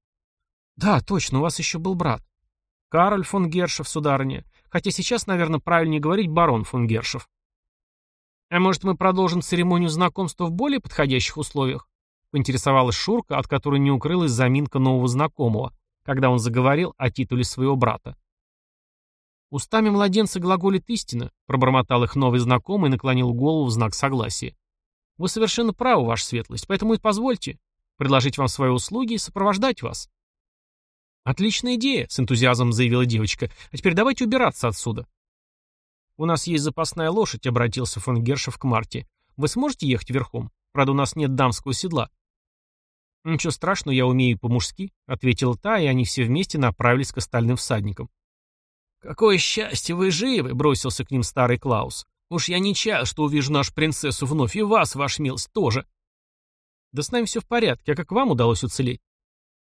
«Да, точно, у вас еще был брат». «Кароль фон Гершев, сударыня. Хотя сейчас, наверное, правильнее говорить барон фон Гершев». «А может, мы продолжим церемонию знакомства в более подходящих условиях?» — поинтересовалась Шурка, от которой не укрылась заминка нового знакомого, когда он заговорил о титуле своего брата. «Устами младенца глаголит истина», — пробормотал их новый знакомый и наклонил голову в знак согласия. «Вы совершенно правы, ваша светлость, поэтому и позвольте предложить вам свои услуги и сопровождать вас». «Отличная идея», — с энтузиазмом заявила девочка. «А теперь давайте убираться отсюда». «У нас есть запасная лошадь», — обратился фон Гершев к Марте. «Вы сможете ехать верхом? Правда, у нас нет дамского седла». «Ничего страшного, я умею по-мужски», — ответила та, и они все вместе направились к остальным всадникам. «Какое счастье, вы живы!» — бросился к ним старый Клаус. «Уж я не чаял, что увижу нашу принцессу вновь, и вас, ваш милость, тоже». «Да с нами все в порядке, а как вам удалось уцелеть?»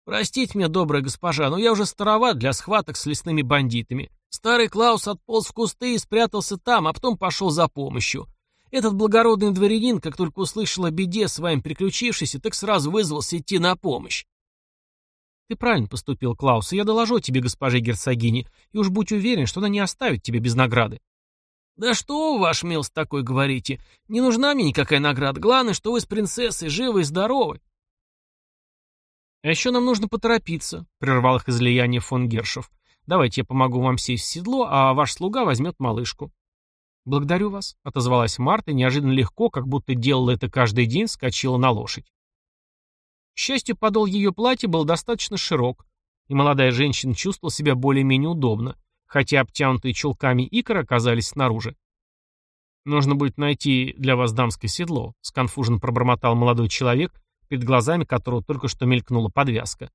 «Простите меня, добрая госпожа, но я уже староват для схваток с лесными бандитами. Старый Клаус отполз в кусты и спрятался там, а потом пошел за помощью. Этот благородный дворянин, как только услышал о беде с вами приключившейся, так сразу вызвался идти на помощь. Ты правильно поступил, Клаус, и я доложу тебе госпоже герцогине, и уж будь уверен, что она не оставит тебя без награды. Да что вы, ваш милость, такой говорите? Не нужна мне никакая награда. Главное, что вы с принцессой живы и здоровы. А еще нам нужно поторопиться, прервал их излияние фон Гершев. Давайте я помогу вам сесть в седло, а ваш слуга возьмет малышку». «Благодарю вас», — отозвалась Марта, неожиданно легко, как будто делала это каждый день, скочила на лошадь. К счастью, подол ее платья был достаточно широк, и молодая женщина чувствовала себя более-менее удобно, хотя обтянутые чулками икры оказались снаружи. «Нужно будет найти для вас дамское седло», — сконфуженно пробормотал молодой человек, перед глазами которого только что мелькнула подвязка.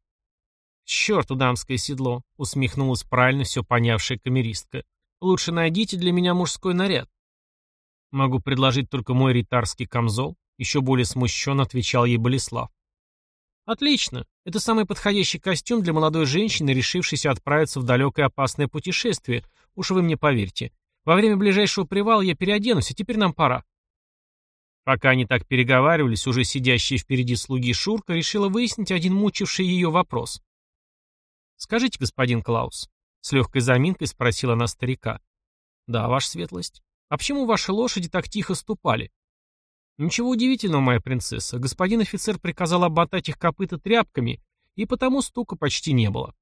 «Черту дамское седло!» — усмехнулась правильно все понявшая камеристка. «Лучше найдите для меня мужской наряд». «Могу предложить только мой ритарский камзол», — еще более смущенно отвечал ей Болеслав. «Отлично. Это самый подходящий костюм для молодой женщины, решившейся отправиться в далекое опасное путешествие. Уж вы мне поверьте. Во время ближайшего привала я переоденусь, а теперь нам пора». Пока они так переговаривались, уже сидящие впереди слуги Шурка решила выяснить один мучивший ее вопрос. «Скажите, господин Клаус», — с легкой заминкой спросила она старика. «Да, ваша светлость. А почему ваши лошади так тихо ступали?» «Ничего удивительного, моя принцесса. Господин офицер приказал обмотать их копыта тряпками, и потому стука почти не было».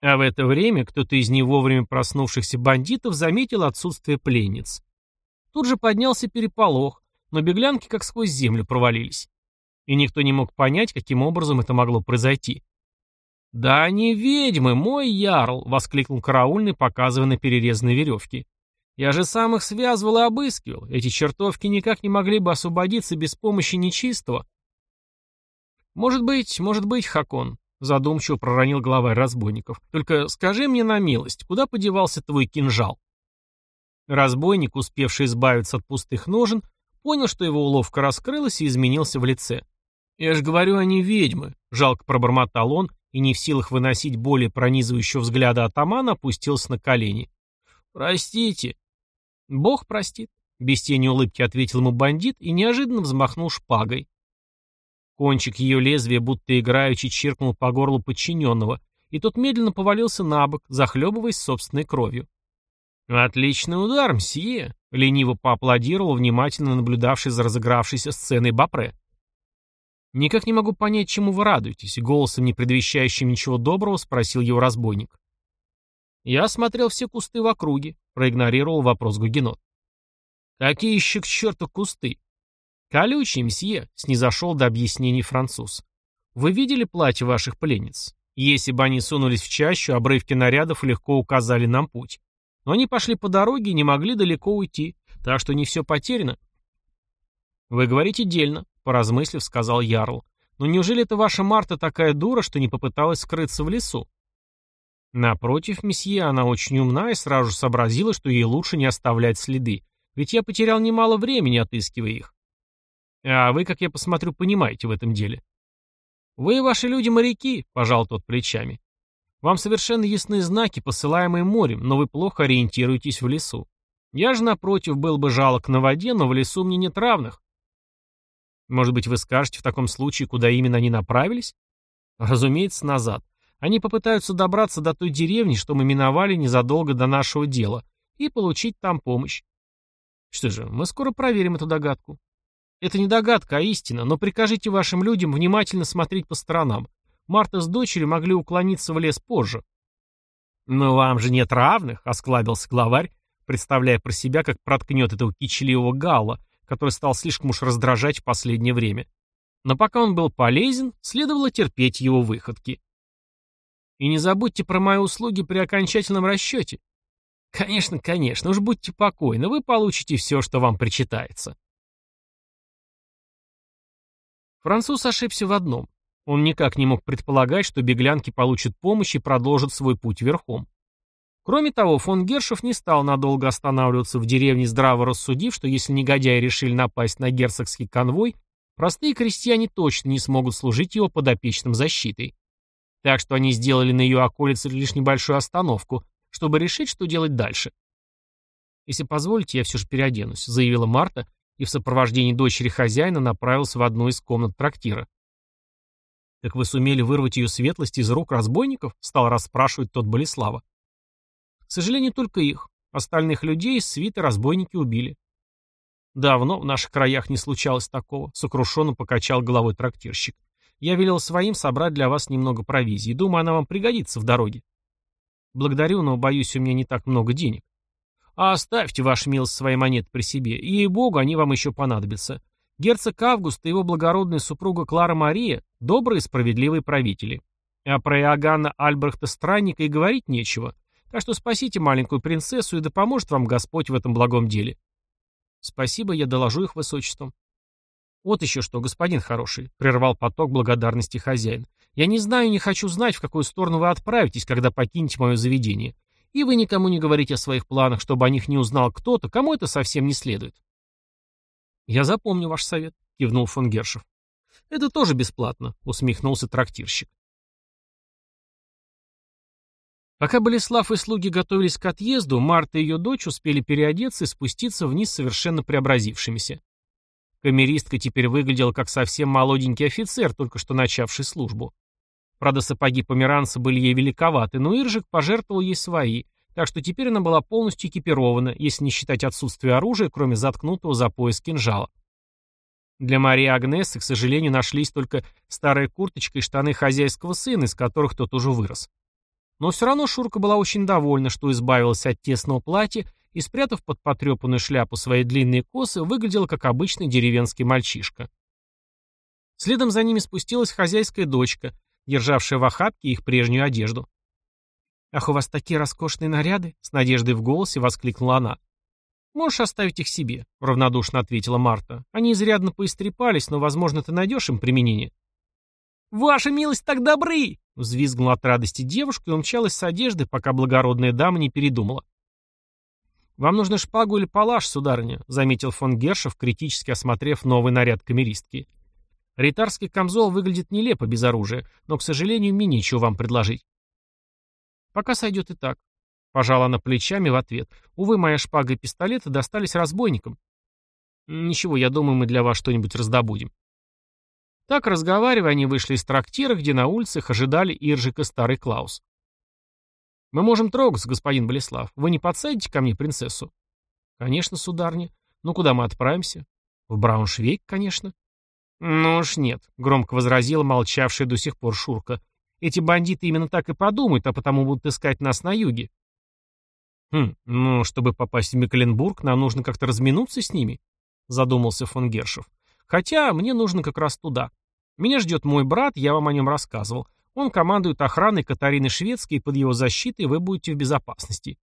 А в это время кто-то из не вовремя проснувшихся бандитов заметил отсутствие пленниц. Тут же поднялся переполох, но беглянки как сквозь землю провалились и никто не мог понять, каким образом это могло произойти. «Да они ведьмы, мой ярл!» — воскликнул караульный, показывая на перерезанной веревке. «Я же сам их связывал и обыскивал. Эти чертовки никак не могли бы освободиться без помощи нечистого». «Может быть, может быть, Хакон», — задумчиво проронил главарь разбойников. «Только скажи мне на милость, куда подевался твой кинжал?» Разбойник, успевший избавиться от пустых ножен, понял, что его уловка раскрылась и изменился в лице. «Я же говорю, они ведьмы», — жалко пробормотал он, и не в силах выносить более пронизывающего взгляда атамана, опустился на колени. «Простите». «Бог простит», — без тени улыбки ответил ему бандит и неожиданно взмахнул шпагой. Кончик ее лезвия будто играючи чиркнул по горлу подчиненного, и тот медленно повалился на бок, захлебываясь собственной кровью. «Отличный удар, мсье!» — лениво поаплодировал внимательно наблюдавший за разыгравшейся сценой Бапре. «Никак не могу понять, чему вы радуетесь», — голосом, не предвещающим ничего доброго, спросил его разбойник. «Я осмотрел все кусты в округе», — проигнорировал вопрос Гугенот. «Какие еще к черту кусты?» «Колючие, мсье», — снизошел до объяснений француз. «Вы видели платье ваших пленниц? Если бы они сунулись в чащу, обрывки нарядов легко указали нам путь. Но они пошли по дороге и не могли далеко уйти, так что не все потеряно». «Вы говорите дельно», — поразмыслив, сказал Ярл. «Но неужели это ваша Марта такая дура, что не попыталась скрыться в лесу?» Напротив, месье, она очень умна и сразу сообразила, что ей лучше не оставлять следы, ведь я потерял немало времени, отыскивая их. А вы, как я посмотрю, понимаете в этом деле. Вы и ваши люди моряки, пожал тот плечами. Вам совершенно ясны знаки, посылаемые морем, но вы плохо ориентируетесь в лесу. Я же, напротив, был бы жалок на воде, но в лесу мне нет равных. Может быть, вы скажете в таком случае, куда именно они направились? Разумеется, назад. Они попытаются добраться до той деревни, что мы миновали незадолго до нашего дела, и получить там помощь. Что же, мы скоро проверим эту догадку. Это не догадка, а истина, но прикажите вашим людям внимательно смотреть по сторонам. Марта с дочерью могли уклониться в лес позже. «Но вам же нет равных», — осклабился главарь, представляя про себя, как проткнет этого кичливого галла, который стал слишком уж раздражать в последнее время. Но пока он был полезен, следовало терпеть его выходки. И не забудьте про мои услуги при окончательном расчете. Конечно, конечно, уж будьте покойны, вы получите все, что вам причитается. Француз ошибся в одном. Он никак не мог предполагать, что беглянки получат помощь и продолжат свой путь верхом. Кроме того, фон Гершев не стал надолго останавливаться в деревне, здраво рассудив, что если негодяи решили напасть на герцогский конвой, простые крестьяне точно не смогут служить его подопечным защитой. Так что они сделали на ее околице лишь небольшую остановку, чтобы решить, что делать дальше. «Если позволите, я все же переоденусь», — заявила Марта, и в сопровождении дочери хозяина направился в одну из комнат трактира. «Так вы сумели вырвать ее светлость из рук разбойников?» — стал расспрашивать тот Болеслава. «К сожалению, только их. Остальных людей свиты разбойники убили». «Давно в наших краях не случалось такого», — сокрушенно покачал головой трактирщик. Я велел своим собрать для вас немного провизии. Думаю, она вам пригодится в дороге. Благодарю, но, боюсь, у меня не так много денег. А оставьте, ваш милость, свои монеты при себе. Ей-богу, они вам еще понадобятся. Герцог Август и его благородная супруга Клара Мария – добрые и справедливые правители. А про Иоганна Альбрехта Странника и говорить нечего. Так что спасите маленькую принцессу, и да поможет вам Господь в этом благом деле. Спасибо, я доложу их высочеством. «Вот еще что, господин хороший», — прервал поток благодарности хозяин. «Я не знаю и не хочу знать, в какую сторону вы отправитесь, когда покинете мое заведение. И вы никому не говорите о своих планах, чтобы о них не узнал кто-то, кому это совсем не следует». «Я запомню ваш совет», — кивнул фон Гершев. «Это тоже бесплатно», — усмехнулся трактирщик. Пока Болеслав и слуги готовились к отъезду, Марта и ее дочь успели переодеться и спуститься вниз совершенно преобразившимися. Камеристка теперь выглядела как совсем молоденький офицер, только что начавший службу. Правда, сапоги померанца были ей великоваты, но Иржик пожертвовал ей свои, так что теперь она была полностью экипирована, если не считать отсутствие оружия, кроме заткнутого за пояс кинжала. Для Марии Агнесы, к сожалению, нашлись только старая курточка и штаны хозяйского сына, из которых тот уже вырос. Но все равно Шурка была очень довольна, что избавилась от тесного платья и, спрятав под потрепанную шляпу свои длинные косы, выглядел как обычный деревенский мальчишка. Следом за ними спустилась хозяйская дочка, державшая в охапке их прежнюю одежду. «Ах, у вас такие роскошные наряды!» — с надеждой в голосе воскликнула она. «Можешь оставить их себе», — равнодушно ответила Марта. «Они изрядно поистрепались, но, возможно, ты найдешь им применение». «Ваша милость так добры!» — взвизгнула от радости девушка и умчалась с одежды, пока благородная дама не передумала. «Вам нужно шпагу или палаш, сударыня», — заметил фон Гершев, критически осмотрев новый наряд камеристки. «Ритарский камзол выглядит нелепо без оружия, но, к сожалению, мне нечего вам предложить». «Пока сойдет и так», — пожала она плечами в ответ. «Увы, моя шпага и пистолеты достались разбойникам». «Ничего, я думаю, мы для вас что-нибудь раздобудем». Так, разговаривая, они вышли из трактира, где на улицах ожидали Иржик и старый Клаус. «Мы можем трогаться, господин Болеслав. Вы не подсадите ко мне принцессу?» «Конечно, сударня. Ну, куда мы отправимся?» «В Брауншвейг, конечно». «Ну уж нет», — громко возразила молчавшая до сих пор Шурка. «Эти бандиты именно так и подумают, а потому будут искать нас на юге». «Хм, ну, чтобы попасть в Мекленбург, нам нужно как-то разминуться с ними», — задумался фон Гершев. «Хотя мне нужно как раз туда. Меня ждет мой брат, я вам о нем рассказывал. Он командует охраной Катарины Шведской, и под его защитой вы будете в безопасности».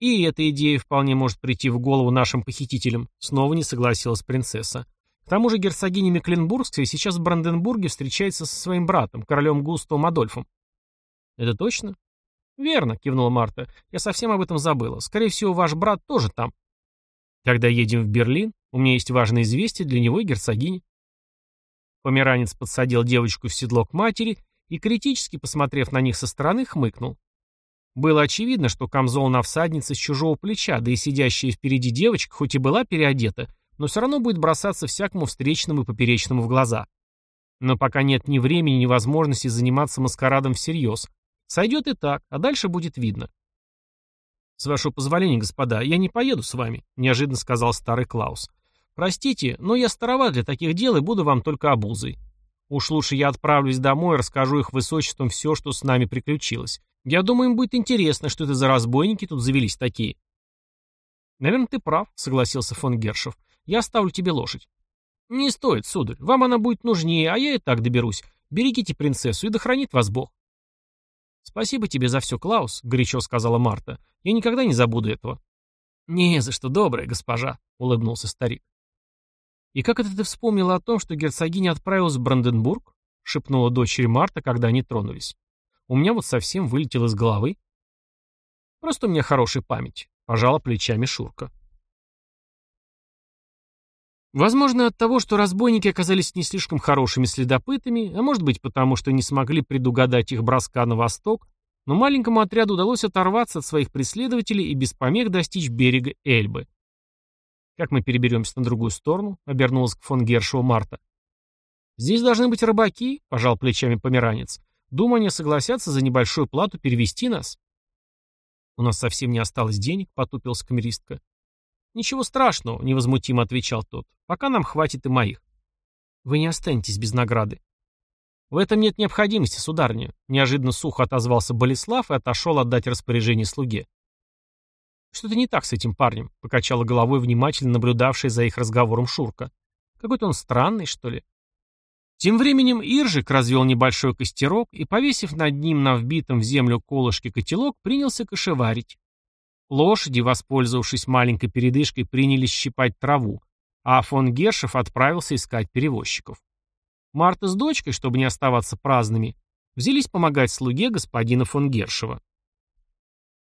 «И эта идея вполне может прийти в голову нашим похитителям», — снова не согласилась принцесса. К тому же герцогиня Мекленбургская сейчас в Бранденбурге встречается со своим братом, королем Густавом Адольфом. Это точно? Верно, кивнула Марта. Я совсем об этом забыла. Скорее всего, ваш брат тоже там. Тогда едем в Берлин. У меня есть важное известие для него и герцогини. Померанец подсадил девочку в седло к матери и, критически посмотрев на них со стороны, хмыкнул. Было очевидно, что камзол на всаднице с чужого плеча, да и сидящая впереди девочка, хоть и была переодета, но все равно будет бросаться всякому встречному и поперечному в глаза. Но пока нет ни времени, ни возможности заниматься маскарадом всерьез. Сойдет и так, а дальше будет видно. «С вашего позволения, господа, я не поеду с вами», — неожиданно сказал старый Клаус. «Простите, но я староват для таких дел и буду вам только обузой. Уж лучше я отправлюсь домой и расскажу их высочествам все, что с нами приключилось. Я думаю, им будет интересно, что это за разбойники тут завелись такие». «Наверное, ты прав», — согласился фон Гершев. Я оставлю тебе лошадь». «Не стоит, сударь. Вам она будет нужнее, а я и так доберусь. Берегите принцессу, и да хранит вас Бог». «Спасибо тебе за все, Клаус», — горячо сказала Марта. «Я никогда не забуду этого». «Не за что, добрая госпожа», — улыбнулся старик. «И как это ты вспомнила о том, что герцогиня отправилась в Бранденбург?» — шепнула дочери Марта, когда они тронулись. «У меня вот совсем вылетело из головы». «Просто у меня хорошая память», — пожала плечами Шурка. Возможно, от того, что разбойники оказались не слишком хорошими следопытами, а может быть потому, что не смогли предугадать их броска на восток, но маленькому отряду удалось оторваться от своих преследователей и без помех достичь берега Эльбы. «Как мы переберемся на другую сторону?» — обернулась к фон Гершеву Марта. «Здесь должны быть рыбаки», — пожал плечами померанец. «Думаю, они согласятся за небольшую плату перевести нас». «У нас совсем не осталось денег», — потупился камеристка. «Ничего страшного», — невозмутимо отвечал тот. «Пока нам хватит и моих». «Вы не останетесь без награды». «В этом нет необходимости, сударыня», — неожиданно сухо отозвался Болеслав и отошел отдать распоряжение слуге. «Что-то не так с этим парнем», — покачала головой внимательно наблюдавшая за их разговором Шурка. «Какой-то он странный, что ли?» Тем временем Иржик развел небольшой костерок и, повесив над ним на вбитом в землю колышке котелок, принялся кошеварить. Лошади, воспользовавшись маленькой передышкой, принялись щипать траву, а фон Гершев отправился искать перевозчиков. Марта с дочкой, чтобы не оставаться праздными, взялись помогать слуге господина фон Гершева.